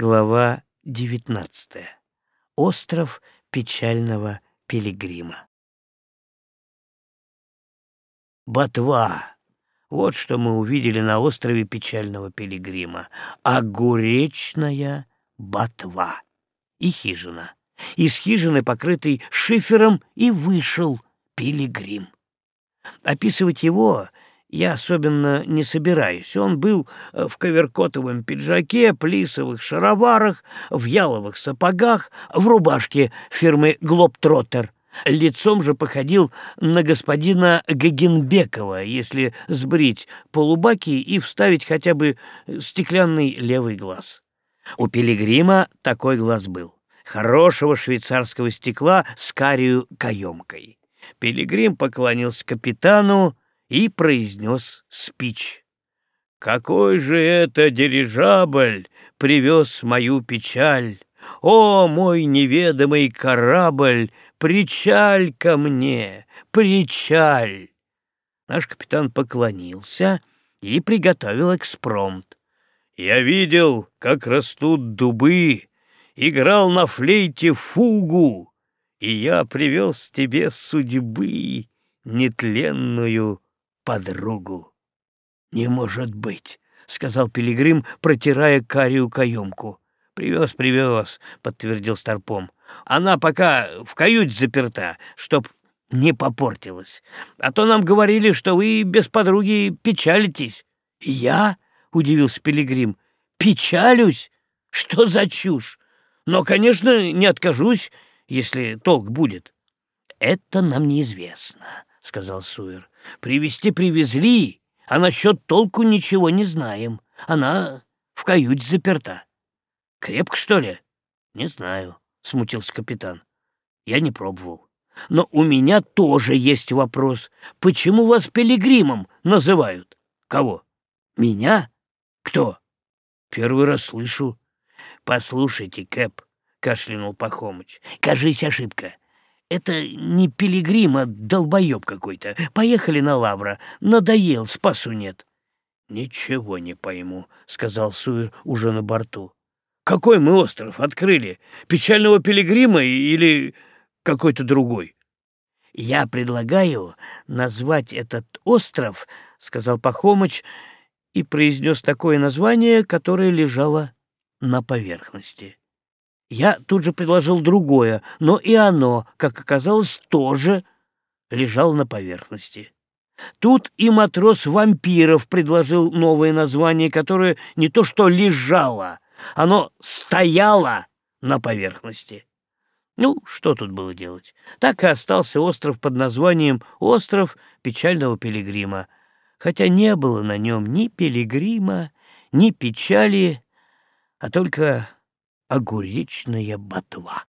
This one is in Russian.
Глава 19. Остров печального пилигрима. Ботва. Вот что мы увидели на острове печального пилигрима. Огуречная ботва. И хижина. Из хижины, покрытой шифером, и вышел пилигрим. Описывать его я особенно не собираюсь. Он был э, в коверкотовом пиджаке, плисовых шароварах, в яловых сапогах, в рубашке фирмы «Глобтроттер». Лицом же походил на господина Гагенбекова, если сбрить полубаки и вставить хотя бы стеклянный левый глаз. У пилигрима такой глаз был. Хорошего швейцарского стекла с карию каемкой. Пилигрим поклонился капитану, и произнес спич. «Какой же это дирижабль привез мою печаль! О, мой неведомый корабль, причаль ко мне, причаль!» Наш капитан поклонился и приготовил экспромт. «Я видел, как растут дубы, играл на флейте фугу, и я привез тебе судьбы нетленную подругу. «Не может быть», — сказал Пилигрим, протирая карию каемку. «Привез, привез», — подтвердил Старпом. «Она пока в каюте заперта, чтоб не попортилась. А то нам говорили, что вы без подруги печалитесь». «Я?» — удивился Пилигрим. «Печалюсь? Что за чушь? Но, конечно, не откажусь, если толк будет». «Это нам неизвестно», — сказал Суэр. Привезти привезли, а насчет толку ничего не знаем. Она в каюте заперта. Крепко, что ли? Не знаю, смутился капитан. Я не пробовал. Но у меня тоже есть вопрос. Почему вас пилигримом называют? Кого? Меня? Кто? Первый раз слышу. Послушайте, Кэп, кашлянул Пахомыч. Кажись, ошибка. Это не пилигрим, а долбоеб какой-то. Поехали на Лавра. Надоел, спасу нет. Ничего не пойму, сказал Суир уже на борту. Какой мы остров открыли? Печального пилигрима или какой-то другой? Я предлагаю назвать этот остров, сказал Пахомыч и произнес такое название, которое лежало на поверхности. Я тут же предложил другое, но и оно, как оказалось, тоже лежало на поверхности. Тут и матрос вампиров предложил новое название, которое не то что лежало, оно стояло на поверхности. Ну, что тут было делать? Так и остался остров под названием «Остров печального пилигрима», хотя не было на нем ни пилигрима, ни печали, а только огуречная ботва.